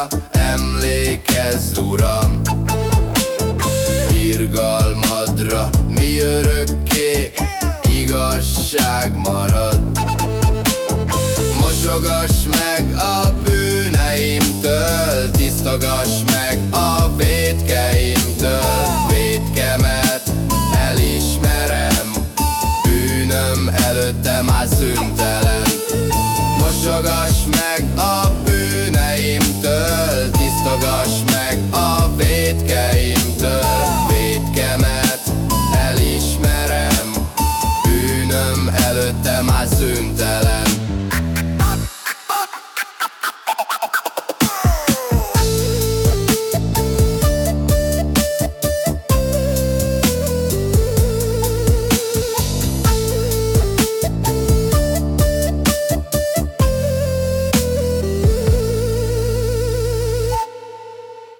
irgalmadra emlékezz, Uram Irgalmadra mi örökké igazság marad. Mosogass meg a bűneimtől Tisztogass meg a védkeimtől. Védkemet elismerem Bűnöm előtte már szüntelen Mosogass elismerem Bűnöm előtte már szüntelen